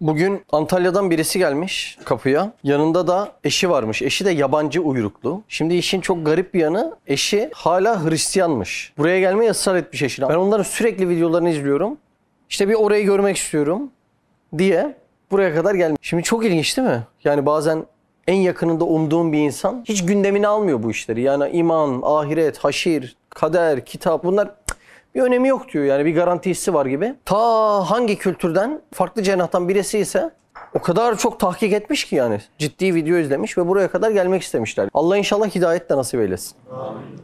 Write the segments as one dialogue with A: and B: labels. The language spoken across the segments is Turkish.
A: Bugün Antalya'dan birisi gelmiş kapıya. Yanında da eşi varmış. Eşi de yabancı uyruklu. Şimdi işin çok garip bir yanı eşi hala Hristiyanmış. Buraya gelmeye ısrar etmiş eşine. Ben onların sürekli videolarını izliyorum. İşte bir orayı görmek istiyorum diye buraya kadar gelmiş. Şimdi çok ilginç değil mi? Yani bazen en yakınında umduğum bir insan hiç gündemine almıyor bu işleri. Yani iman, ahiret, haşir, kader, kitap bunlar cık, bir önemi yok diyor. Yani bir garanti hissi var gibi. Ta hangi kültürden, farklı cenahtan birisi ise o kadar çok tahkik etmiş ki yani. Ciddi video izlemiş ve buraya kadar gelmek istemişler. Allah inşallah hidayet de nasip eylesin.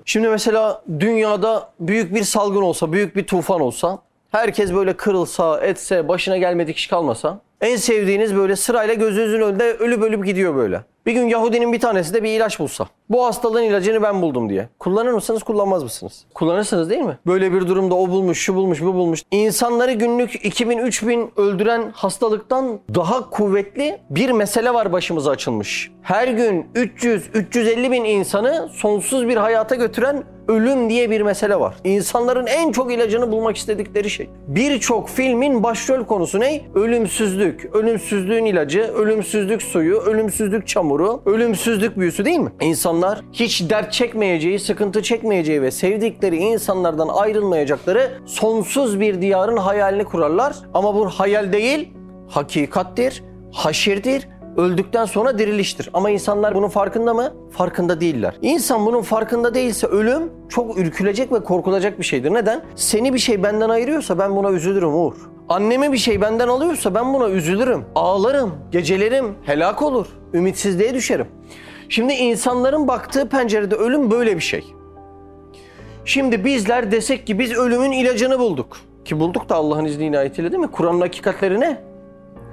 A: Şimdi mesela dünyada büyük bir salgın olsa, büyük bir tufan olsa, herkes böyle kırılsa, etse, başına gelmedik iş kalmasa, en sevdiğiniz böyle sırayla gözünüzün önünde ölüp ölüp gidiyor böyle. Bir gün Yahudinin bir tanesi de bir ilaç bulsa. Bu hastalığın ilacını ben buldum diye. Kullanır mısınız, kullanmaz mısınız? Kullanırsınız değil mi? Böyle bir durumda o bulmuş, şu bulmuş, bu bulmuş. İnsanları günlük 2000-3000 öldüren hastalıktan daha kuvvetli bir mesele var başımıza açılmış. Her gün 300-350 bin insanı sonsuz bir hayata götüren ölüm diye bir mesele var. İnsanların en çok ilacını bulmak istedikleri şey. Birçok filmin başrol konusu ne? Ölümsüzlük. Ölümsüzlüğün ilacı, ölümsüzlük suyu, ölümsüzlük çamuru, ölümsüzlük büyüsü değil mi? İnsanlar hiç dert çekmeyeceği, sıkıntı çekmeyeceği ve sevdikleri insanlardan ayrılmayacakları sonsuz bir diyarın hayalini kurarlar. Ama bu hayal değil, hakikattir, haşirdir, öldükten sonra diriliştir. Ama insanlar bunun farkında mı? Farkında değiller. İnsan bunun farkında değilse ölüm çok ürkülecek ve korkulacak bir şeydir. Neden? Seni bir şey benden ayırıyorsa ben buna üzülürüm Uğur. Annemi bir şey benden alıyorsa ben buna üzülürüm. Ağlarım, gecelerim helak olur. Ümitsizliğe düşerim. Şimdi insanların baktığı pencerede ölüm böyle bir şey. Şimdi bizler desek ki biz ölümün ilacını bulduk. Ki bulduk da Allah'ın izni inayetiyle değil mi? Kur'an'ın hakikatleri ne?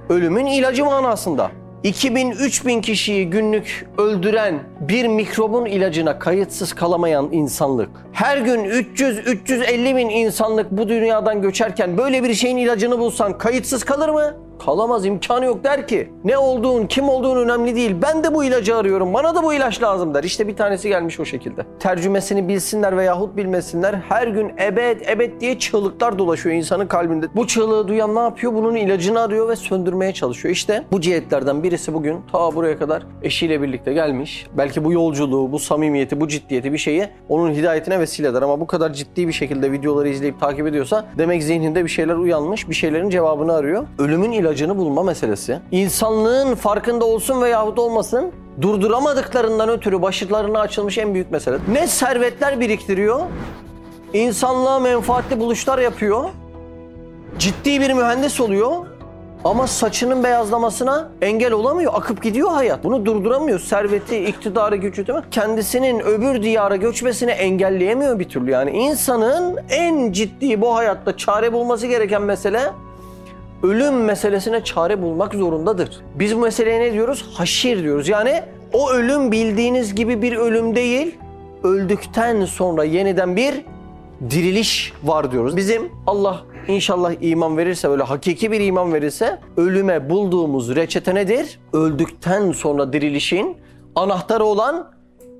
A: Ölümün ilacı manasında. 2000-3000 kişiyi günlük öldüren bir mikrobun ilacına kayıtsız kalamayan insanlık. Her gün 300-350 bin insanlık bu dünyadan göçerken böyle bir şeyin ilacını bulsan kayıtsız kalır mı? Kalamaz imkanı yok der ki ne olduğun kim olduğun önemli değil ben de bu ilacı arıyorum bana da bu ilaç lazım der. İşte bir tanesi gelmiş o şekilde. Tercümesini bilsinler veyahut bilmesinler her gün ebed ebed diye çığlıklar dolaşıyor insanın kalbinde. Bu çığlığı duyan ne yapıyor? Bunun ilacını arıyor ve söndürmeye çalışıyor. İşte bu cihetlerden birisi bugün ta buraya kadar eşiyle birlikte gelmiş. Belki bu yolculuğu, bu samimiyeti, bu ciddiyeti bir şeyi onun hidayetine vesile eder ama bu kadar ciddi bir şekilde videoları izleyip takip ediyorsa demek zihninde bir şeyler uyanmış, bir şeylerin cevabını arıyor. Ölümün ilacını bulma meselesi. İnsanlığın farkında olsun veyahut olmasın durduramadıklarından ötürü başlarına açılmış en büyük mesele. Ne servetler biriktiriyor, insanlığa menfaatli buluşlar yapıyor, ciddi bir mühendis oluyor ama saçının beyazlamasına engel olamıyor. Akıp gidiyor hayat. Bunu durduramıyor. Serveti, iktidarı, gücü değil mi? Kendisinin öbür diyara göçmesini engelleyemiyor bir türlü. Yani insanın en ciddi bu hayatta çare bulması gereken mesele ölüm meselesine çare bulmak zorundadır. Biz bu meseleye ne diyoruz? Haşir diyoruz. Yani o ölüm bildiğiniz gibi bir ölüm değil, öldükten sonra yeniden bir diriliş var diyoruz. Bizim Allah inşallah iman verirse böyle hakiki bir iman verirse ölüme bulduğumuz reçete nedir? Öldükten sonra dirilişin anahtarı olan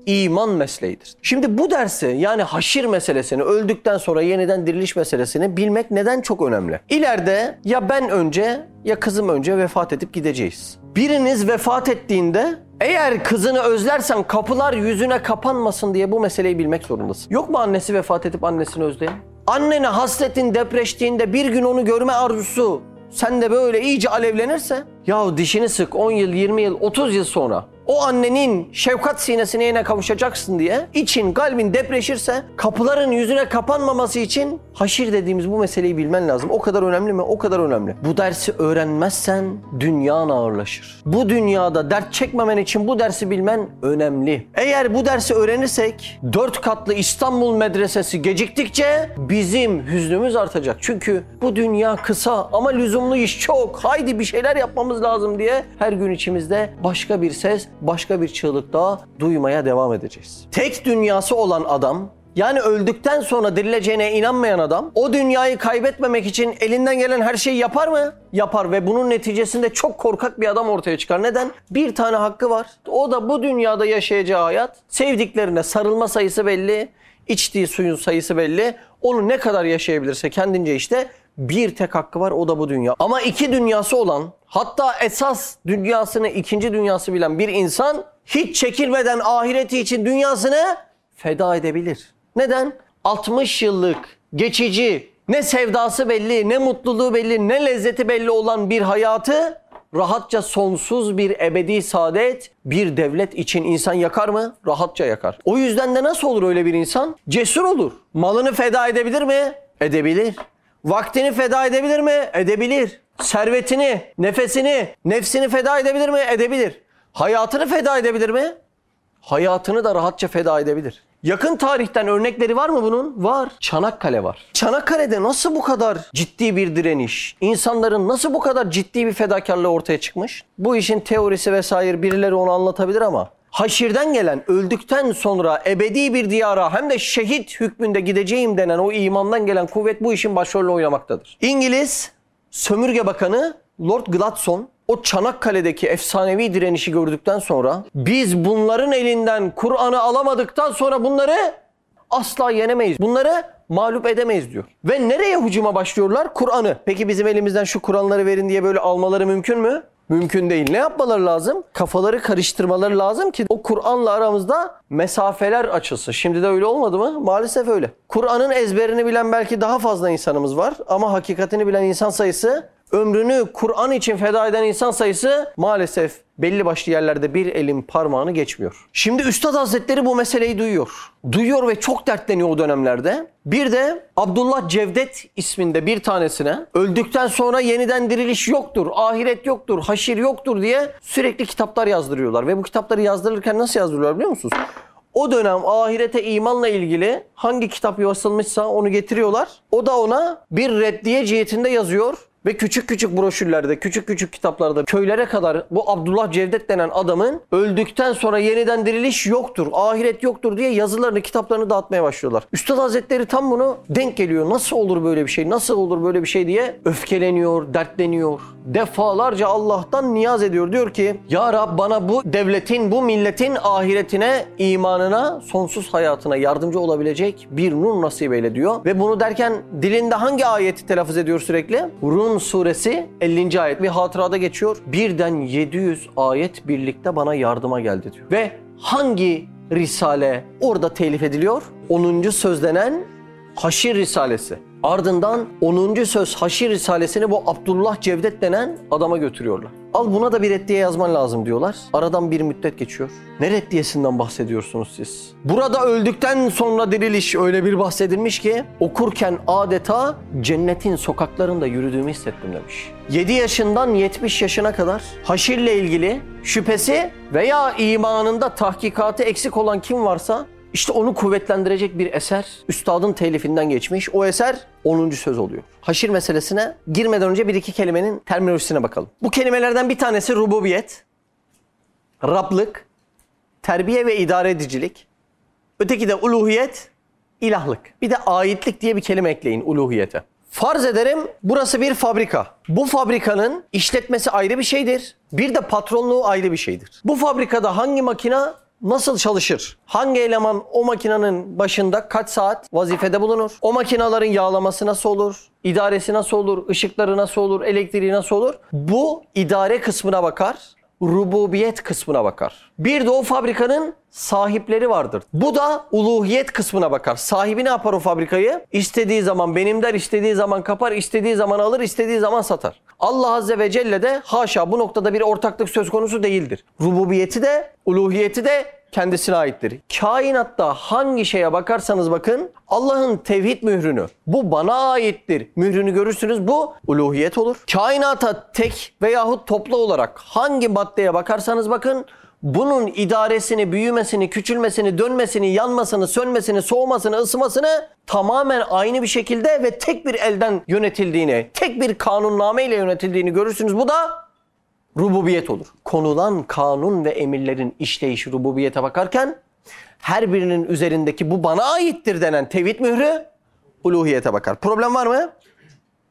A: iman mesleğidir. Şimdi bu dersi yani haşir meselesini öldükten sonra yeniden diriliş meselesini bilmek neden çok önemli? İleride ya ben önce ya kızım önce vefat edip gideceğiz. Biriniz vefat ettiğinde eğer kızını özlersen kapılar yüzüne kapanmasın diye bu meseleyi bilmek zorundasın. Yok mu annesi vefat edip annesini özleyen? Annene hasretin depreştiğinde bir gün onu görme arzusu sen de böyle iyice alevlenirse ya dişini sık 10 yıl, 20 yıl, 30 yıl sonra o annenin şefkat sinesine yine kavuşacaksın diye için kalbin depreşirse kapıların yüzüne kapanmaması için haşir dediğimiz bu meseleyi bilmen lazım. O kadar önemli mi? O kadar önemli. Bu dersi öğrenmezsen dünyan ağırlaşır. Bu dünyada dert çekmemen için bu dersi bilmen önemli. Eğer bu dersi öğrenirsek dört katlı İstanbul Medresesi geciktikçe bizim hüznümüz artacak. Çünkü bu dünya kısa ama lüzumlu iş çok. Haydi bir şeyler yapmamız lazım diye her gün içimizde başka bir ses, başka bir çığlık daha duymaya devam edeceğiz. Tek dünyası olan adam yani öldükten sonra dirileceğine inanmayan adam o dünyayı kaybetmemek için elinden gelen her şeyi yapar mı? Yapar ve bunun neticesinde çok korkak bir adam ortaya çıkar. Neden? Bir tane hakkı var. O da bu dünyada yaşayacağı hayat. Sevdiklerine sarılma sayısı belli. içtiği suyun sayısı belli. Onu ne kadar yaşayabilirse kendince işte bir tek hakkı var o da bu dünya. Ama iki dünyası olan hatta esas dünyasını ikinci dünyası bilen bir insan hiç çekilmeden ahireti için dünyasını feda edebilir. Neden? 60 yıllık geçici ne sevdası belli, ne mutluluğu belli, ne lezzeti belli olan bir hayatı rahatça sonsuz bir ebedi saadet bir devlet için insan yakar mı? Rahatça yakar. O yüzden de nasıl olur öyle bir insan? Cesur olur. Malını feda edebilir mi? Edebilir. Vaktini feda edebilir mi? Edebilir. Servetini, nefesini, nefsini feda edebilir mi? Edebilir. Hayatını feda edebilir mi? hayatını da rahatça feda edebilir. Yakın tarihten örnekleri var mı bunun? Var. Çanakkale var. Çanakkale'de nasıl bu kadar ciddi bir direniş, insanların nasıl bu kadar ciddi bir fedakarlığı ortaya çıkmış? Bu işin teorisi vesaire birileri onu anlatabilir ama haşirden gelen, öldükten sonra ebedi bir diyara hem de şehit hükmünde gideceğim denen o imandan gelen kuvvet bu işin başrolünü oynamaktadır. İngiliz sömürge bakanı Lord Gladstone o Çanakkale'deki efsanevi direnişi gördükten sonra biz bunların elinden Kur'an'ı alamadıktan sonra bunları asla yenemeyiz. Bunları mağlup edemeyiz diyor. Ve nereye hücuma başlıyorlar? Kur'an'ı. Peki bizim elimizden şu Kur'anları verin diye böyle almaları mümkün mü? Mümkün değil. Ne yapmaları lazım? Kafaları karıştırmaları lazım ki o Kur'an'la aramızda mesafeler açılsın. Şimdi de öyle olmadı mı? Maalesef öyle. Kur'an'ın ezberini bilen belki daha fazla insanımız var ama hakikatini bilen insan sayısı ömrünü Kur'an için feda eden insan sayısı maalesef belli başlı yerlerde bir elin parmağını geçmiyor. Şimdi Üstad Hazretleri bu meseleyi duyuyor. Duyuyor ve çok dertleniyor o dönemlerde. Bir de Abdullah Cevdet isminde bir tanesine öldükten sonra yeniden diriliş yoktur, ahiret yoktur, haşir yoktur diye sürekli kitaplar yazdırıyorlar. Ve bu kitapları yazdırırken nasıl yazdırıyorlar biliyor musunuz? O dönem ahirete imanla ilgili hangi kitap yazılmışsa onu getiriyorlar. O da ona bir reddiye cihetinde yazıyor. Ve küçük küçük broşürlerde, küçük küçük kitaplarda köylere kadar bu Abdullah Cevdet denen adamın öldükten sonra yeniden diriliş yoktur, ahiret yoktur diye yazılarını, kitaplarını dağıtmaya başlıyorlar. Üstad Hazretleri tam bunu denk geliyor. Nasıl olur böyle bir şey, nasıl olur böyle bir şey diye öfkeleniyor, dertleniyor. Defalarca Allah'tan niyaz ediyor. Diyor ki Ya Rab bana bu devletin, bu milletin ahiretine, imanına, sonsuz hayatına yardımcı olabilecek bir nur nasip eyle diyor. Ve bunu derken dilinde hangi ayeti telaffuz ediyor sürekli? Rum suresi 50. ayet bir hatırada geçiyor. Birden 700 ayet birlikte bana yardıma geldi diyor. Ve hangi risale orada telif ediliyor? 10. sözlenen Haşir Risalesi. Ardından 10. söz Haşir Risalesini bu Abdullah Cevdet denen adama götürüyorlar. Al buna da bir reddiye yazman lazım diyorlar. Aradan bir müddet geçiyor. Ne reddiyesinden bahsediyorsunuz siz? Burada öldükten sonra diriliş öyle bir bahsedilmiş ki okurken adeta cennetin sokaklarında yürüdüğümü hissettim demiş. 7 yaşından 70 yaşına kadar haşirle ilgili şüphesi veya imanında tahkikatı eksik olan kim varsa işte onu kuvvetlendirecek bir eser üstadın telifinden geçmiş. O eser 10. söz oluyor. Haşir meselesine girmeden önce bir iki kelimenin terminolojisine bakalım. Bu kelimelerden bir tanesi rububiyet, Rablık, terbiye ve idare edicilik. Öteki de uluhiyet, ilahlık. Bir de aitlik diye bir kelime ekleyin uluhiyete. Farz ederim burası bir fabrika. Bu fabrikanın işletmesi ayrı bir şeydir. Bir de patronluğu ayrı bir şeydir. Bu fabrikada hangi makina nasıl çalışır? Hangi eleman o makinenin başında kaç saat vazifede bulunur? O makinaların yağlaması nasıl olur? İdaresi nasıl olur? Işıkları nasıl olur? Elektriği nasıl olur? Bu idare kısmına bakar. Rububiyet kısmına bakar. Bir de o fabrikanın sahipleri vardır. Bu da uluhiyet kısmına bakar. Sahibi ne yapar o fabrikayı? İstediği zaman benim der, istediği zaman kapar, istediği zaman alır, istediği zaman satar. Allah Azze ve Celle de haşa bu noktada bir ortaklık söz konusu değildir. Rububiyeti de, uluhiyeti de kendisine aittir. Kainatta hangi şeye bakarsanız bakın Allah'ın tevhid mührünü bu bana aittir mührünü görürsünüz bu uluhiyet olur. Kainata tek veyahut toplu olarak hangi maddeye bakarsanız bakın bunun idaresini, büyümesini, küçülmesini, dönmesini, yanmasını, sönmesini, soğumasını, ısımasını tamamen aynı bir şekilde ve tek bir elden yönetildiğini, tek bir kanunname ile yönetildiğini görürsünüz. Bu da rububiyet olur. Konulan kanun ve emirlerin işleyişi rububiyete bakarken her birinin üzerindeki bu bana aittir denen tevhid mührü uluhiyete bakar. Problem var mı?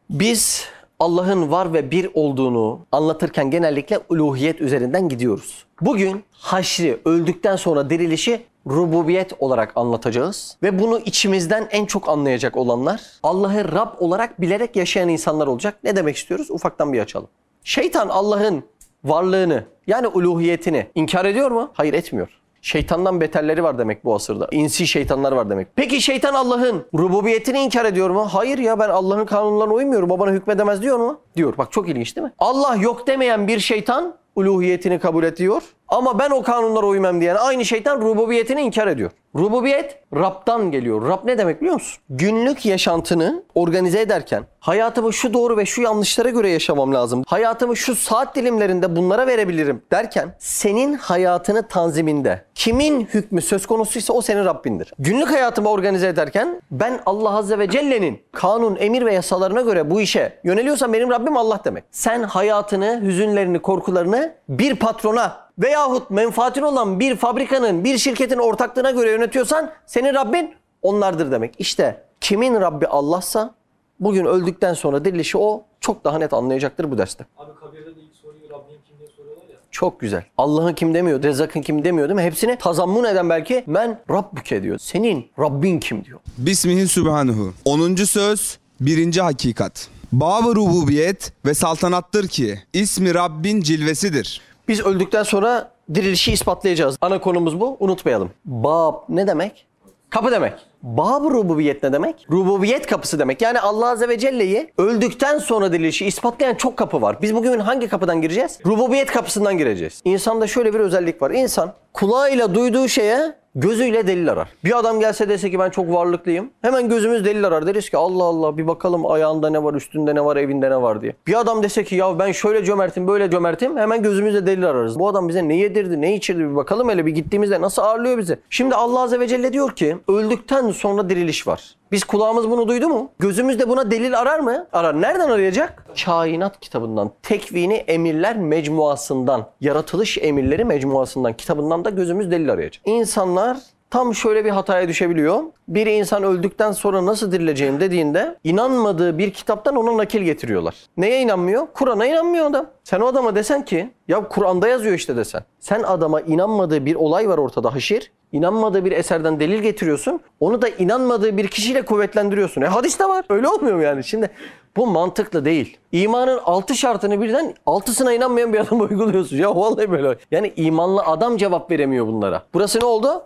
A: Biz Allah'ın var ve bir olduğunu anlatırken genellikle uluhiyet üzerinden gidiyoruz. Bugün haşri öldükten sonra dirilişi rububiyet olarak anlatacağız. Ve bunu içimizden en çok anlayacak olanlar Allah'ı Rab olarak bilerek yaşayan insanlar olacak. Ne demek istiyoruz? Ufaktan bir açalım. Şeytan Allah'ın varlığını yani uluhiyetini inkar ediyor mu? Hayır etmiyor. Şeytandan beterleri var demek bu asırda. İnsi şeytanlar var demek. Peki şeytan Allah'ın rububiyetini inkar ediyor mu? Hayır ya ben Allah'ın kanunlarına uymuyorum. O bana hükmedemez diyor mu? Diyor. Bak çok ilginç değil mi? Allah yok demeyen bir şeytan uluhiyetini kabul ediyor. Ama ben o kanunlara uymam diyen aynı şeytan rububiyetini inkar ediyor. Rububiyet Rab'dan geliyor. Rab ne demek biliyor musun? Günlük yaşantını organize ederken hayatımı şu doğru ve şu yanlışlara göre yaşamam lazım. Hayatımı şu saat dilimlerinde bunlara verebilirim derken senin hayatını tanziminde kimin hükmü söz konusuysa o senin Rabbindir. Günlük hayatımı organize ederken ben Allah Azze ve Celle'nin kanun, emir ve yasalarına göre bu işe yöneliyorsam benim Rabbim Allah demek. Sen hayatını, hüzünlerini, korkularını bir patrona veyahut menfaatin olan bir fabrikanın, bir şirketin ortaklığına göre yönetiyorsan senin Rabbin onlardır demek. İşte kimin Rabbi Allah'sa bugün öldükten sonra dirilişi o çok daha net anlayacaktır bu derste.
B: Abi kabirde de ilk soruyu Rabbim kim diye soruyorlar ya.
A: Çok güzel. Allah'ın kim demiyor, Rezzak'ın kim demiyor değil mi? Hepsini tazammun eden belki men Rabbüke diyor. Senin Rabbin kim diyor.
C: Bismihi Sübhanehu. 10. söz, 1. hakikat. Bab-ı rububiyet ve saltanattır ki ismi Rabbin cilvesidir.
A: Biz öldükten sonra dirilişi ispatlayacağız. Ana konumuz bu. Unutmayalım. Bab ne demek? Kapı demek. Bab rububiyet ne demek? Rububiyet kapısı demek. Yani Allah Azze ve Celle'yi öldükten sonra dirilişi ispatlayan çok kapı var. Biz bugün hangi kapıdan gireceğiz? Rububiyet kapısından gireceğiz. İnsanda şöyle bir özellik var. İnsan kulağıyla duyduğu şeye gözüyle delil arar. Bir adam gelse dese ki ben çok varlıklıyım. Hemen gözümüz delil arar. Deriz ki Allah Allah bir bakalım ayağında ne var, üstünde ne var, evinde ne var diye. Bir adam dese ki ya ben şöyle cömertim, böyle cömertim. Hemen gözümüzle delil ararız. Bu adam bize ne yedirdi, ne içirdi bir bakalım hele bir gittiğimizde nasıl ağırlıyor bizi. Şimdi Allah Azze ve Celle diyor ki öldükten sonra diriliş var. Biz kulağımız bunu duydu mu? Gözümüz de buna delil arar mı? Arar. Nereden arayacak? Kainat kitabından. Tekvini Emirler Mecmuasından. Yaratılış Emirleri Mecmuasından. Kitabından da gözümüz delil arayacak. İnsanlar tam şöyle bir hataya düşebiliyor. Bir insan öldükten sonra nasıl dirileceğim dediğinde inanmadığı bir kitaptan ona nakil getiriyorlar. Neye inanmıyor? Kur'an'a inanmıyor adam. Sen o adama desen ki ya Kur'an'da yazıyor işte desen. Sen adama inanmadığı bir olay var ortada haşir. İnanmadığı bir eserden delil getiriyorsun. Onu da inanmadığı bir kişiyle kuvvetlendiriyorsun. E hadis de var. Öyle olmuyor mu yani? Şimdi bu mantıklı değil. İmanın altı şartını birden altısına inanmayan bir adama uyguluyorsun. Ya vallahi böyle. Yani imanlı adam cevap veremiyor bunlara. Burası ne oldu?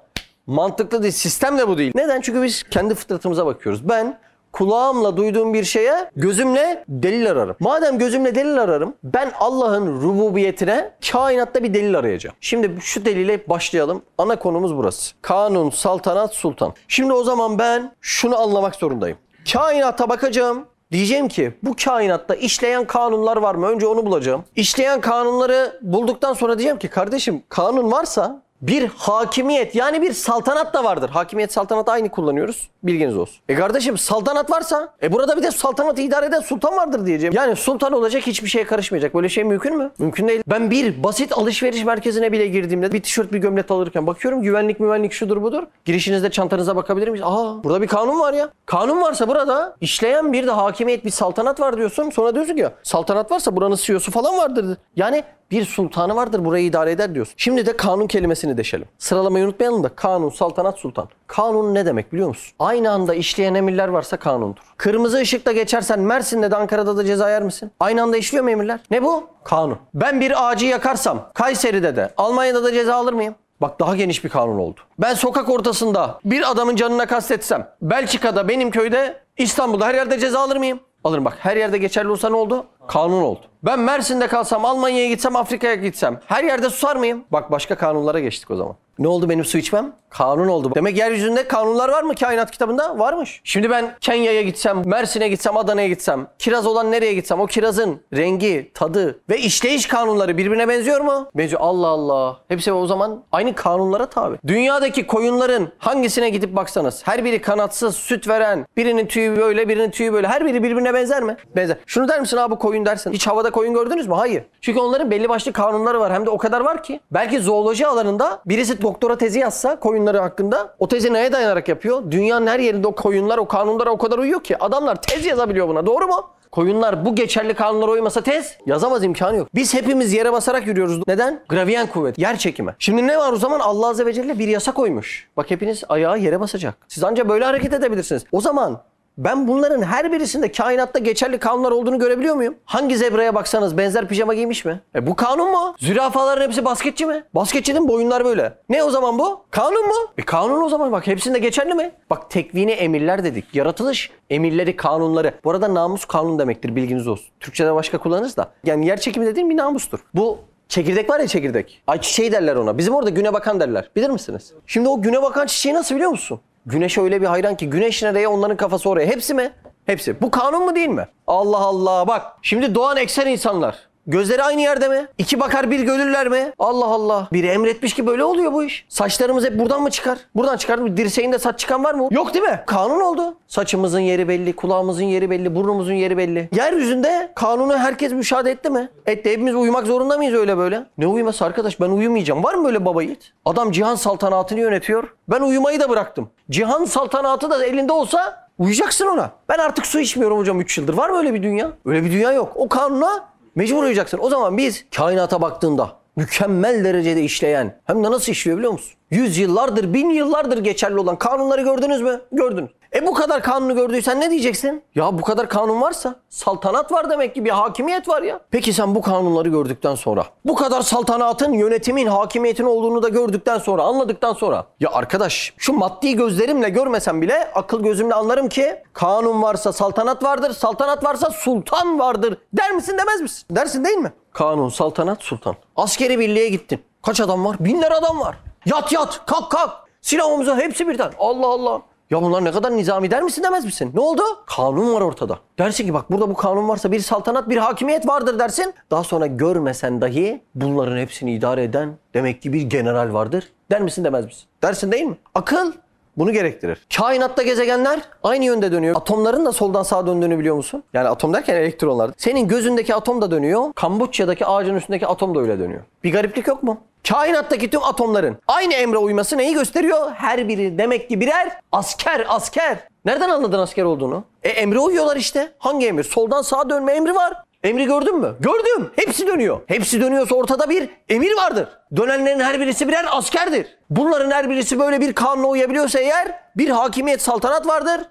A: Mantıklı değil. Sistem de bu değil. Neden? Çünkü biz kendi fıtratımıza bakıyoruz. Ben kulağımla duyduğum bir şeye gözümle delil ararım. Madem gözümle delil ararım ben Allah'ın rububiyetine kainatta bir delil arayacağım. Şimdi şu delile başlayalım. Ana konumuz burası. Kanun, saltanat, sultan. Şimdi o zaman ben şunu anlamak zorundayım. Kainata bakacağım. Diyeceğim ki bu kainatta işleyen kanunlar var mı? Önce onu bulacağım. İşleyen kanunları bulduktan sonra diyeceğim ki kardeşim kanun varsa bir hakimiyet yani bir saltanat da vardır. Hakimiyet saltanat aynı kullanıyoruz. Bilginiz olsun. E kardeşim saltanat varsa e burada bir de saltanatı idare eden sultan vardır diyeceğim. Yani sultan olacak hiçbir şeye karışmayacak. Böyle şey mümkün mü? Mümkün değil. Ben bir basit alışveriş merkezine bile girdiğimde bir tişört bir gömlek alırken bakıyorum güvenlik müvenlik şudur budur. Girişinizde çantanıza bakabilir miyiz? Aa burada bir kanun var ya. Kanun varsa burada işleyen bir de hakimiyet bir saltanat var diyorsun. Sonra diyorsun ki saltanat varsa buranın CEO'su falan vardır. Yani bir sultanı vardır burayı idare eder diyorsun. Şimdi de kanun kelimesini deşelim. Sıralamayı unutmayalım da kanun, saltanat, sultan. Kanun ne demek biliyor musun? Aynı anda işleyen emirler varsa kanundur. Kırmızı ışıkta geçersen Mersin'de de Ankara'da da ceza yer misin? Aynı anda işliyor mu emirler? Ne bu? Kanun. Ben bir ağacı yakarsam Kayseri'de de Almanya'da da ceza alır mıyım? Bak daha geniş bir kanun oldu. Ben sokak ortasında bir adamın canına kastetsem Belçika'da benim köyde İstanbul'da her yerde ceza alır mıyım? Alırım bak her yerde geçerli olsa ne oldu? Kanun oldu. Ben Mersin'de kalsam, Almanya'ya gitsem, Afrika'ya gitsem her yerde susar mıyım? Bak başka kanunlara geçtik o zaman. Ne oldu benim su içmem? Kanun oldu. Demek yeryüzünde kanunlar var mı kainat kitabında? Varmış. Şimdi ben Kenya'ya gitsem, Mersin'e gitsem, Adana'ya gitsem, kiraz olan nereye gitsem o kirazın rengi, tadı ve işleyiş kanunları birbirine benziyor mu? Benziyor. Allah Allah. Hepsi o zaman aynı kanunlara tabi. Dünyadaki koyunların hangisine gidip baksanız her biri kanatsız, süt veren, birinin tüyü böyle, birinin tüyü böyle. Her biri birbirine benzer mi? Benzer. Şunu der misin abi koyun dersin. Hiç havada koyun gördünüz mü? Hayır. Çünkü onların belli başlı kanunları var. Hem de o kadar var ki. Belki zooloji alanında birisi doktora tezi yazsa koyunları hakkında o tezi neye dayanarak yapıyor? Dünyanın her yerinde o koyunlar o kanunlara o kadar uyuyor ki adamlar tez yazabiliyor buna doğru mu? Koyunlar bu geçerli kanunlara uymasa tez yazamaz imkanı yok. Biz hepimiz yere basarak yürüyoruz. Neden? Graviyen kuvvet, yer çekimi. Şimdi ne var o zaman? Allah Azze ve Celle bir yasa koymuş. Bak hepiniz ayağı yere basacak. Siz ancak böyle hareket edebilirsiniz. O zaman ben bunların her birisinde kainatta geçerli kanunlar olduğunu görebiliyor muyum? Hangi zebraya baksanız benzer pijama giymiş mi? E bu kanun mu? Zürafaların hepsi basketçi mi? Basketçinin boyunlar böyle. Ne o zaman bu? Kanun mu? E kanun o zaman bak hepsinde geçerli mi? Bak tekvini emirler dedik. Yaratılış emirleri, kanunları. Bu arada namus kanun demektir bilginiz olsun. Türkçede başka kullanırız da. Yani yer çekimi dediğin bir namustur. Bu Çekirdek var ya çekirdek. Ay çiçeği derler ona. Bizim orada güne bakan derler. Bilir misiniz? Şimdi o güne bakan çiçeği nasıl biliyor musun? Güneşe öyle bir hayran ki güneş nereye onların kafası oraya. Hepsi mi? Hepsi. Bu kanun mu değil mi? Allah Allah bak. Şimdi doğan eksen insanlar. Gözleri aynı yerde mi? İki bakar bir görürler mi? Allah Allah. Biri emretmiş ki böyle oluyor bu iş. Saçlarımız hep buradan mı çıkar? Buradan çıkar mı? Dirseğinde saç çıkan var mı? Yok değil mi? Kanun oldu. Saçımızın yeri belli, kulağımızın yeri belli, burnumuzun yeri belli. Yeryüzünde kanunu herkes müşahede etti mi? Etti. Hepimiz uyumak zorunda mıyız öyle böyle? Ne uyuması arkadaş? Ben uyumayacağım. Var mı böyle baba yiğit? Adam cihan saltanatını yönetiyor. Ben uyumayı da bıraktım. Cihan saltanatı da elinde olsa uyuyacaksın ona. Ben artık su içmiyorum hocam 3 yıldır. Var mı öyle bir dünya? Öyle bir dünya yok. O kanuna Mecbur uyuyacaksın. O zaman biz kainata baktığında mükemmel derecede işleyen hem de nasıl işliyor biliyor musun? Yüz yıllardır, bin yıllardır geçerli olan kanunları gördünüz mü? Gördünüz. E bu kadar kanunu gördüysen ne diyeceksin? Ya bu kadar kanun varsa saltanat var demek ki bir hakimiyet var ya. Peki sen bu kanunları gördükten sonra bu kadar saltanatın, yönetimin, hakimiyetin olduğunu da gördükten sonra, anladıktan sonra ya arkadaş şu maddi gözlerimle görmesem bile akıl gözümle anlarım ki kanun varsa saltanat vardır, saltanat varsa sultan vardır der misin demez misin? Dersin değil mi? Kanun, saltanat, sultan. Askeri birliğe gittin. Kaç adam var? Binler adam var. Yat yat, kalk kalk. Silah omuza hepsi birden. Allah Allah. Ya bunlar ne kadar nizami der misin demez misin? Ne oldu? Kanun var ortada. Dersin ki bak burada bu kanun varsa bir saltanat bir hakimiyet vardır dersin. Daha sonra görmesen dahi bunların hepsini idare eden demek ki bir general vardır. Der misin demez misin? Dersin değil mi? Akıl bunu gerektirir. Kainatta gezegenler aynı yönde dönüyor. Atomların da soldan sağa döndüğünü biliyor musun? Yani atom derken elektronlar. Senin gözündeki atom da dönüyor. Kamboçya'daki ağacın üstündeki atom da öyle dönüyor. Bir gariplik yok mu? Kainattaki tüm atomların aynı emre uyması neyi gösteriyor? Her biri demek ki birer asker, asker. Nereden anladın asker olduğunu? E emre uyuyorlar işte. Hangi emir? Soldan sağa dönme emri var. Emri gördün mü? Gördüm. Hepsi dönüyor. Hepsi dönüyorsa ortada bir emir vardır. Dönenlerin her birisi birer askerdir. Bunların her birisi böyle bir kanuna uyabiliyorsa eğer bir hakimiyet saltanat vardır.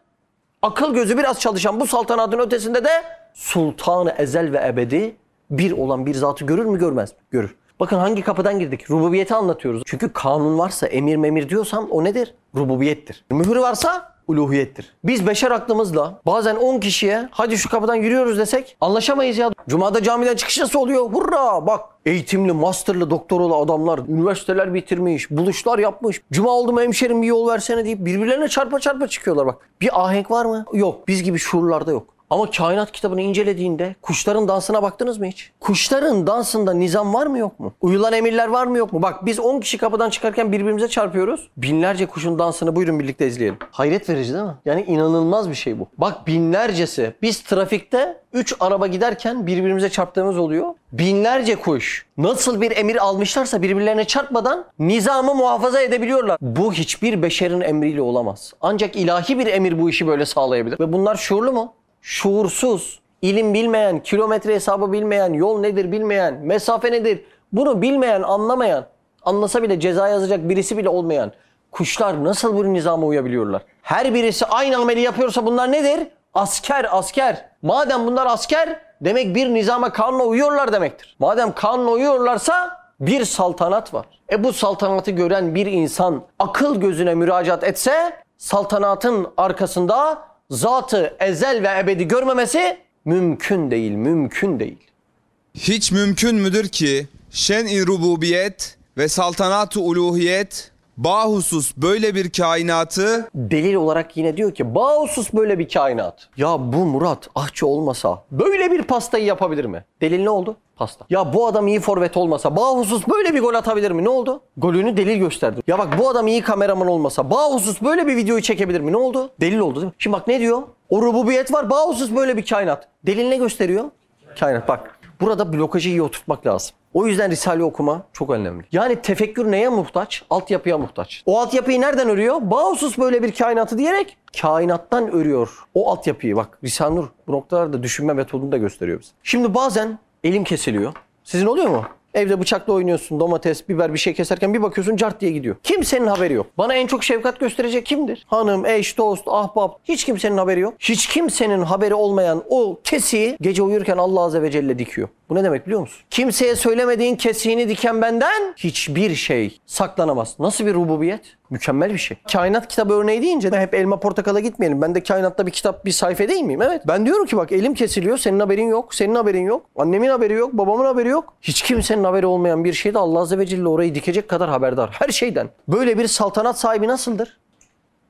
A: Akıl gözü biraz çalışan bu saltanatın ötesinde de sultanı ezel ve ebedi bir olan bir zatı görür mü görmez mi? Görür. Bakın hangi kapıdan girdik? Rububiyeti anlatıyoruz. Çünkü kanun varsa emir memir diyorsam o nedir? Rububiyettir. Mühür varsa uluhiyettir. Biz beşer aklımızla bazen 10 kişiye hadi şu kapıdan yürüyoruz desek anlaşamayız ya. Cuma'da camiden çıkış nasıl oluyor? Hurra bak eğitimli, masterlı, doktoralı adamlar üniversiteler bitirmiş, buluşlar yapmış. Cuma oldu mu hemşerim bir yol versene deyip birbirlerine çarpa çarpa çıkıyorlar bak. Bir ahenk var mı? Yok. Biz gibi şuurlarda yok. Ama kainat kitabını incelediğinde kuşların dansına baktınız mı hiç? Kuşların dansında nizam var mı yok mu? Uyulan emirler var mı yok mu? Bak biz 10 kişi kapıdan çıkarken birbirimize çarpıyoruz. Binlerce kuşun dansını buyurun birlikte izleyelim. Hayret verici değil mi? Yani inanılmaz bir şey bu. Bak binlercesi. Biz trafikte 3 araba giderken birbirimize çarptığımız oluyor. Binlerce kuş nasıl bir emir almışlarsa birbirlerine çarpmadan nizamı muhafaza edebiliyorlar. Bu hiçbir beşerin emriyle olamaz. Ancak ilahi bir emir bu işi böyle sağlayabilir. Ve bunlar şuurlu mu? Şuursuz, ilim bilmeyen, kilometre hesabı bilmeyen, yol nedir bilmeyen, mesafe nedir bunu bilmeyen, anlamayan, anlasa bile ceza yazacak birisi bile olmayan kuşlar nasıl bu nizama uyabiliyorlar? Her birisi aynı ameli yapıyorsa bunlar nedir? Asker, asker. Madem bunlar asker demek bir nizama kanuna uyuyorlar demektir. Madem kanuna uyuyorlarsa bir saltanat var. E bu saltanatı gören bir insan akıl gözüne müracaat etse saltanatın arkasında zatı ezel ve ebedi görmemesi mümkün değil, mümkün değil.
C: Hiç mümkün müdür ki şen-i rububiyet ve saltanat-ı uluhiyet bahusus böyle bir kainatı
A: Delil olarak yine diyor ki Bağhusus böyle bir kainat. Ya bu Murat ahçı olmasa böyle bir pastayı yapabilir mi? Delil ne oldu? Pasta. Ya bu adam iyi forvet olmasa Bağhusus böyle bir gol atabilir mi? Ne oldu? Golünü delil gösterdi. Ya bak bu adam iyi kameraman olmasa Bağhusus böyle bir videoyu çekebilir mi? Ne oldu? Delil oldu değil mi? Şimdi bak ne diyor? O rububiyet var Bağhusus böyle bir kainat. Delil ne gösteriyor? Kainat bak. Burada blokajı iyi oturtmak lazım. O yüzden Risale okuma çok önemli. Yani tefekkür neye muhtaç? Altyapıya muhtaç. O altyapıyı nereden örüyor? Bağhusus böyle bir kainatı diyerek kainattan örüyor. O altyapıyı bak Risale Nur bu noktalarda düşünme metodunu da gösteriyor bize. Şimdi bazen elim kesiliyor. Sizin oluyor mu? Evde bıçakla oynuyorsun, domates, biber bir şey keserken bir bakıyorsun cart diye gidiyor. Kimsenin haberi yok. Bana en çok şefkat gösterecek kimdir? Hanım, eş, dost, ahbap. Hiç kimsenin haberi yok. Hiç kimsenin haberi olmayan o kesiği gece uyurken Allah Azze ve Celle dikiyor. Bu ne demek biliyor musun? Kimseye söylemediğin kesiğini diken benden hiçbir şey saklanamaz. Nasıl bir rububiyet? Mükemmel bir şey. Kainat kitabı örneği deyince de hep elma portakala gitmeyelim. Ben de kainatta bir kitap bir sayfa değil miyim? Evet. Ben diyorum ki bak elim kesiliyor. Senin haberin yok. Senin haberin yok. Annemin haberi yok. Babamın haberi yok. Hiç kimsenin haberi olmayan bir şeyde Allah Azze ve Celle orayı dikecek kadar haberdar. Her şeyden. Böyle bir saltanat sahibi nasıldır?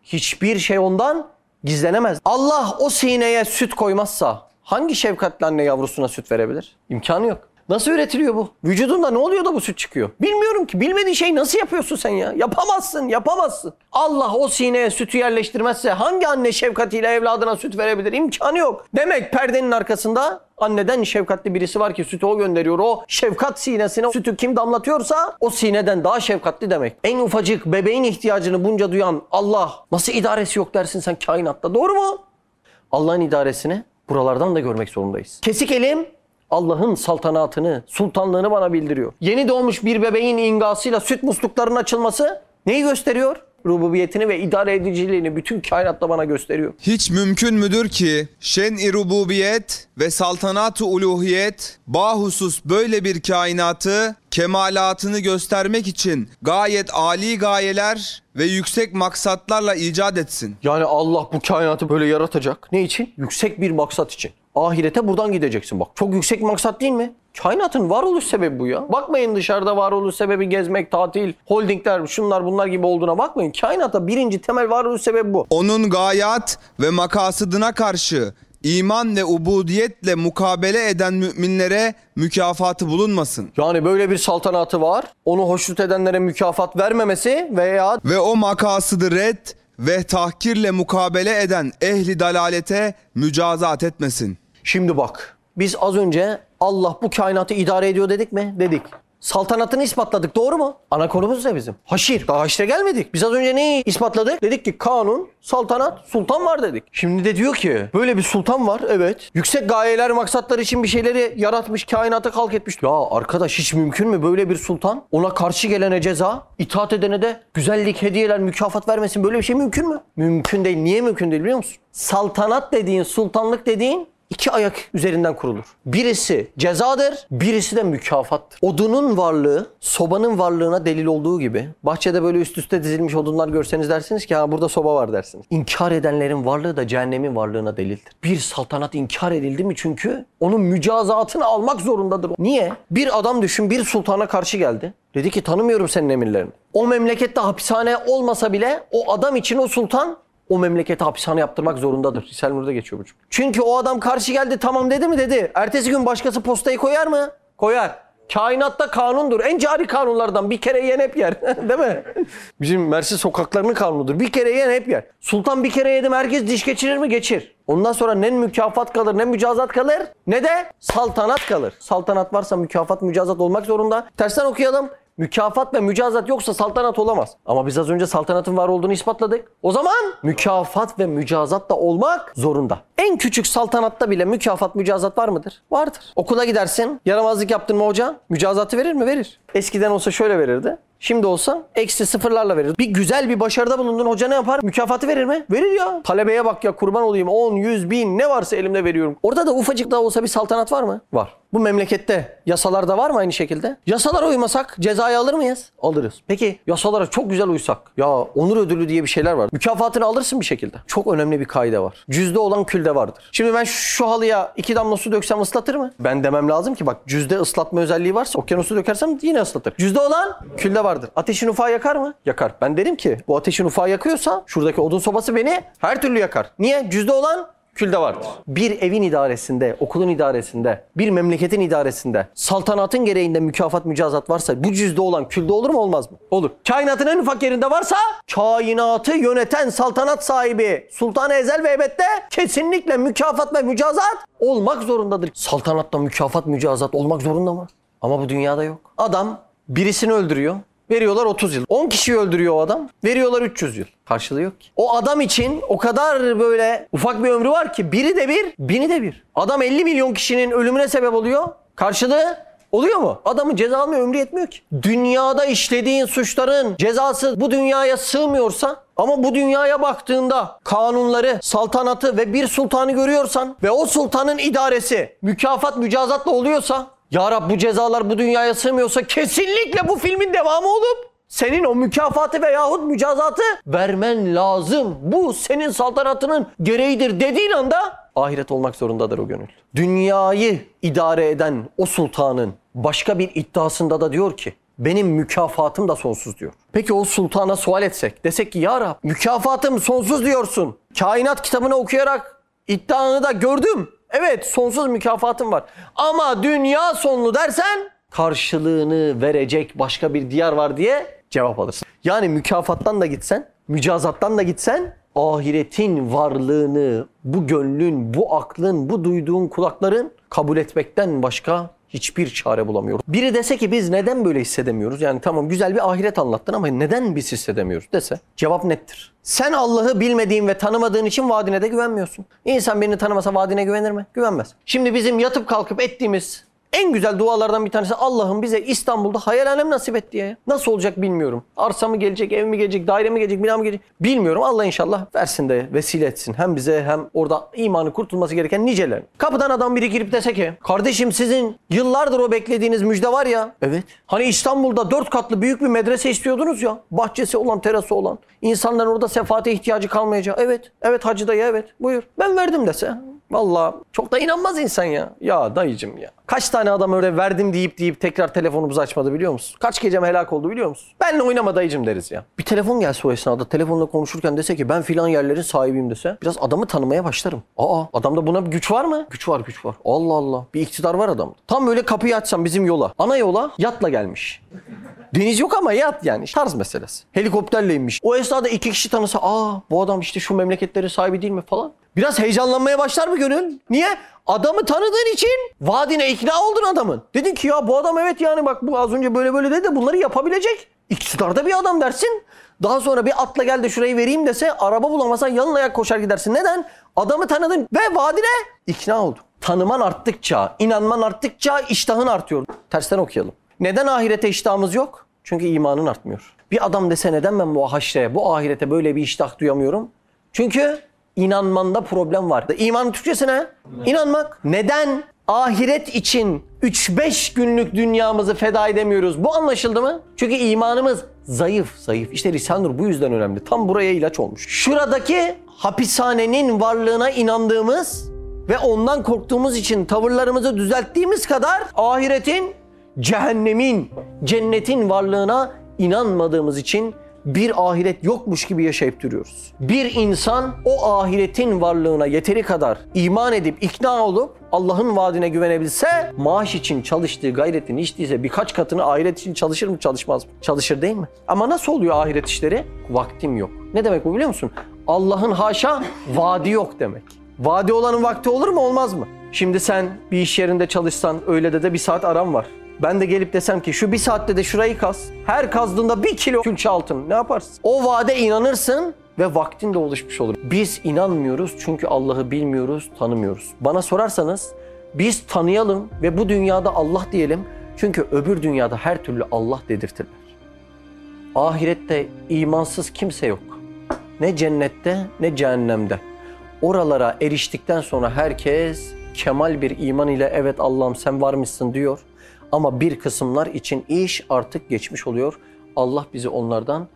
A: Hiçbir şey ondan gizlenemez. Allah o sineye süt koymazsa hangi şefkatli anne yavrusuna süt verebilir? İmkanı yok. Nasıl üretiliyor bu? Vücudunda ne oluyor da bu süt çıkıyor? Bilmiyorum ki. Bilmediğin şeyi nasıl yapıyorsun sen ya? Yapamazsın, yapamazsın. Allah o sineye sütü yerleştirmezse hangi anne şefkatiyle evladına süt verebilir? İmkanı yok. Demek perdenin arkasında anneden şefkatli birisi var ki sütü o gönderiyor. O şefkat sinesine sütü kim damlatıyorsa o sineden daha şefkatli demek. En ufacık bebeğin ihtiyacını bunca duyan Allah nasıl idaresi yok dersin sen kainatta. Doğru mu? Allah'ın idaresini buralardan da görmek zorundayız. Kesik elim Allah'ın saltanatını, sultanlığını bana bildiriyor. Yeni doğmuş bir bebeğin ingasıyla süt musluklarının açılması neyi gösteriyor? Rububiyetini ve idare ediciliğini bütün kainatta bana gösteriyor.
C: Hiç mümkün müdür ki şen-i rububiyet ve saltanat-ı uluhiyet bahusus böyle bir kainatı kemalatını göstermek için gayet ali gayeler ve yüksek maksatlarla icat etsin.
A: Yani Allah bu kainatı böyle yaratacak. Ne için? Yüksek bir maksat için. Ahirete buradan gideceksin bak. Çok yüksek maksat değil mi? Kainatın varoluş sebebi bu ya. Bakmayın dışarıda varoluş sebebi gezmek, tatil, holdingler, şunlar bunlar gibi olduğuna bakmayın. Kainatta birinci temel varoluş sebebi bu.
C: Onun gayat ve makasıdına karşı iman ve ubudiyetle mukabele eden müminlere mükafatı bulunmasın.
A: Yani böyle bir saltanatı var. Onu hoşnut edenlere mükafat vermemesi veya
C: Ve o makasıdı red ve tahkirle mukabele eden ehli dalalete mücazat etmesin.
A: Şimdi bak biz az önce Allah bu kainatı idare ediyor dedik mi? Dedik. Saltanatını ispatladık doğru mu? Ana konumuz ne bizim? Haşir. Daha haşire gelmedik. Biz az önce neyi ispatladık? Dedik ki kanun, saltanat, sultan var dedik. Şimdi de diyor ki böyle bir sultan var evet. Yüksek gayeler, maksatlar için bir şeyleri yaratmış, kainata kalk etmiş. Ya arkadaş hiç mümkün mü böyle bir sultan? Ona karşı gelene ceza, itaat edene de güzellik, hediyeler, mükafat vermesin. Böyle bir şey mümkün mü? Mümkün değil. Niye mümkün değil biliyor musun? Saltanat dediğin, sultanlık dediğin iki ayak üzerinden kurulur. Birisi cezadır, birisi de mükafattır. Odunun varlığı, sobanın varlığına delil olduğu gibi bahçede böyle üst üste dizilmiş odunlar görseniz dersiniz ki ha burada soba var dersiniz. İnkar edenlerin varlığı da cehennemin varlığına delildir. Bir saltanat inkar edildi mi çünkü onun mücazatını almak zorundadır. Niye? Bir adam düşün bir sultana karşı geldi. Dedi ki tanımıyorum senin emirlerini. O memlekette hapishane olmasa bile o adam için o sultan o memlekete hapishane yaptırmak zorundadır. Risale Nur'da geçiyor bu cümle. Çünkü o adam karşı geldi tamam dedi mi dedi. Ertesi gün başkası postayı koyar mı? Koyar. Kainatta kanundur. En cari kanunlardan bir kere yiyen hep yer. Değil mi? Bizim Mersin sokaklarının kanunudur. Bir kere yiyen hep yer. Sultan bir kere yedim herkes diş geçirir mi? Geçir. Ondan sonra ne mükafat kalır ne mücazat kalır ne de saltanat kalır. Saltanat varsa mükafat mücazat olmak zorunda. Tersten okuyalım. Mükafat ve mücazat yoksa saltanat olamaz. Ama biz az önce saltanatın var olduğunu ispatladık. O zaman mükafat ve mücazat da olmak zorunda. En küçük saltanatta bile mükafat mücazat var mıdır? Vardır. Okula gidersin, yaramazlık yaptın mı hoca? Mücazatı verir mi? Verir. Eskiden olsa şöyle verirdi. Şimdi olsa eksi sıfırlarla verir. Bir güzel bir başarıda bulundun hoca ne yapar? Mükafatı verir mi? Verir ya. Talebeye bak ya kurban olayım 10, 100, bin ne varsa elimde veriyorum. Orada da ufacık da olsa bir saltanat var mı? Var. Bu memlekette yasalarda var mı aynı şekilde? Yasalara uymasak cezayı alır mıyız? Alırız. Peki yasalara çok güzel uysak ya onur ödülü diye bir şeyler var. Mükafatını alırsın bir şekilde. Çok önemli bir kaide var. Cüzde olan külde vardır. Şimdi ben şu halıya iki damla su döksem ıslatır mı? Ben demem lazım ki bak cüzde ıslatma özelliği varsa okyanusu dökersem yine ıslatır. Cüzde olan külde vardır. Ateşin ufağı yakar mı? Yakar. Ben derim ki bu ateşin ufağı yakıyorsa şuradaki odun sobası beni her türlü yakar. Niye? Cüzde olan külde vardır. Bir evin idaresinde, okulun idaresinde, bir memleketin idaresinde saltanatın gereğinde mükafat mücazat varsa bu cüzde olan külde olur mu olmaz mı? Olur. Kainatın en ufak yerinde varsa kainatı yöneten saltanat sahibi Sultan-ı Ezel ve Ebed'de kesinlikle mükafat ve mücazat olmak zorundadır. Saltanatta mükafat mücazat olmak zorunda mı? Ama bu dünyada yok. Adam birisini öldürüyor. Veriyorlar 30 yıl. 10 kişiyi öldürüyor o adam. Veriyorlar 300 yıl. Karşılığı yok ki. O adam için o kadar böyle ufak bir ömrü var ki biri de bir, bini de bir. Adam 50 milyon kişinin ölümüne sebep oluyor. Karşılığı oluyor mu? Adamın ceza almaya ömrü yetmiyor ki. Dünyada işlediğin suçların cezası bu dünyaya sığmıyorsa ama bu dünyaya baktığında kanunları, saltanatı ve bir sultanı görüyorsan ve o sultanın idaresi mükafat mücazatla oluyorsa ya Rab bu cezalar bu dünyaya sığmıyorsa kesinlikle bu filmin devamı olup senin o mükafatı veyahut mücazatı vermen lazım. Bu senin saltanatının gereğidir dediğin anda ahiret olmak zorundadır o gönül. Dünyayı idare eden o sultanın başka bir iddiasında da diyor ki benim mükafatım da sonsuz diyor. Peki o sultana sual etsek desek ki ya Rab mükafatım sonsuz diyorsun. Kainat kitabını okuyarak iddianı da gördüm. Evet sonsuz mükafatım var. Ama dünya sonlu dersen karşılığını verecek başka bir diyar var diye cevap alırsın. Yani mükafattan da gitsen, mücazattan da gitsen ahiretin varlığını bu gönlün, bu aklın, bu duyduğun kulakların kabul etmekten başka hiçbir çare bulamıyor. Biri dese ki biz neden böyle hissedemiyoruz? Yani tamam güzel bir ahiret anlattın ama neden biz hissedemiyoruz dese cevap nettir. Sen Allah'ı bilmediğin ve tanımadığın için vaadine de güvenmiyorsun. İnsan birini tanımasa vaadine güvenir mi? Güvenmez. Şimdi bizim yatıp kalkıp ettiğimiz en güzel dualardan bir tanesi Allah'ım bize İstanbul'da hayal alem nasip et diye. Nasıl olacak bilmiyorum. Arsa mı gelecek, ev mi gelecek, daire mi gelecek, bina mı gelecek bilmiyorum. Allah inşallah versin de vesile etsin. Hem bize hem orada imanı kurtulması gereken nicelerin. Kapıdan adam biri girip dese ki kardeşim sizin yıllardır o beklediğiniz müjde var ya. Evet. Hani İstanbul'da dört katlı büyük bir medrese istiyordunuz ya. Bahçesi olan, terası olan. İnsanların orada sefaate ihtiyacı kalmayacağı. Evet. Evet hacı dayı evet. Buyur. Ben verdim dese. Vallahi çok da inanmaz insan ya. Ya dayıcım ya. Kaç tane adam öyle verdim deyip deyip tekrar telefonumuzu açmadı biliyor musun? Kaç gecem helak oldu biliyor musun? Benle oynama dayıcım deriz ya. Bir telefon gelse o esnada telefonla konuşurken dese ki ben filan yerlerin sahibiyim dese biraz adamı tanımaya başlarım. Aa adamda buna güç var mı? Güç var güç var. Allah Allah. Bir iktidar var adamda. Tam böyle kapıyı açsam bizim yola. Ana yola yatla gelmiş. Deniz yok ama yat yani. Tarz meselesi. Helikopterle inmiş. O esnada iki kişi tanısa aa bu adam işte şu memleketlerin sahibi değil mi falan. Biraz heyecanlanmaya başlar mı gönül? Niye? Adamı tanıdığın için vaadine ikna oldun adamın. Dedin ki ya bu adam evet yani bak bu az önce böyle böyle dedi de bunları yapabilecek. İktidarda bir adam dersin. Daha sonra bir atla gel de şurayı vereyim dese araba bulamazsan yalın ayak koşar gidersin. Neden? Adamı tanıdın ve vaadine ikna oldun. Tanıman arttıkça, inanman arttıkça iştahın artıyor. Tersten okuyalım. Neden ahirete iştahımız yok? Çünkü imanın artmıyor. Bir adam dese neden ben bu haşreye, bu ahirete böyle bir iştah duyamıyorum? Çünkü inanmanda problem var. İmanın Türkçesi ne? İnanmak. Neden ahiret için 3-5 günlük dünyamızı feda edemiyoruz? Bu anlaşıldı mı? Çünkü imanımız zayıf, zayıf. İşte Risale-i Nur bu yüzden önemli. Tam buraya ilaç olmuş. Şuradaki hapishanenin varlığına inandığımız ve ondan korktuğumuz için tavırlarımızı düzelttiğimiz kadar ahiretin, cehennemin, cennetin varlığına inanmadığımız için bir ahiret yokmuş gibi yaşayıp duruyoruz. Bir insan o ahiretin varlığına yeteri kadar iman edip ikna olup Allah'ın vaadine güvenebilse maaş için çalıştığı gayretin değilse birkaç katını ahiret için çalışır mı çalışmaz mı? Çalışır değil mi? Ama nasıl oluyor ahiret işleri? Vaktim yok. Ne demek bu biliyor musun? Allah'ın haşa vaadi yok demek. Vaadi olanın vakti olur mu olmaz mı? Şimdi sen bir iş yerinde çalışsan öğlede de bir saat aram var. Ben de gelip desem ki şu bir saatte de şurayı kaz. Her kazdığında bir kilo külçe altın. Ne yaparsın? O vaade inanırsın ve vaktin de oluşmuş olur. Biz inanmıyoruz çünkü Allah'ı bilmiyoruz, tanımıyoruz. Bana sorarsanız biz tanıyalım ve bu dünyada Allah diyelim. Çünkü öbür dünyada her türlü Allah dedirtirler. Ahirette imansız kimse yok. Ne cennette ne cehennemde. Oralara eriştikten sonra herkes kemal bir iman ile evet Allah'ım sen var mısın diyor. Ama bir kısımlar için iş artık geçmiş oluyor. Allah bizi onlardan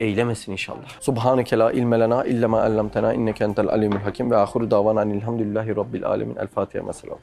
A: eylemesin inşallah. Subhaneke la ilme lena illa ma allamtena inneke entel alimul hakim ve ahiru davana elhamdülillahi rabbil alemin. El Fatiha mesela.